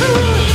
Oh.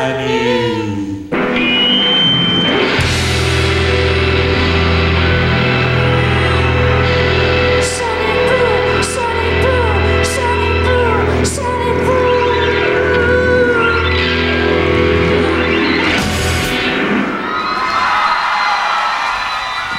Amen.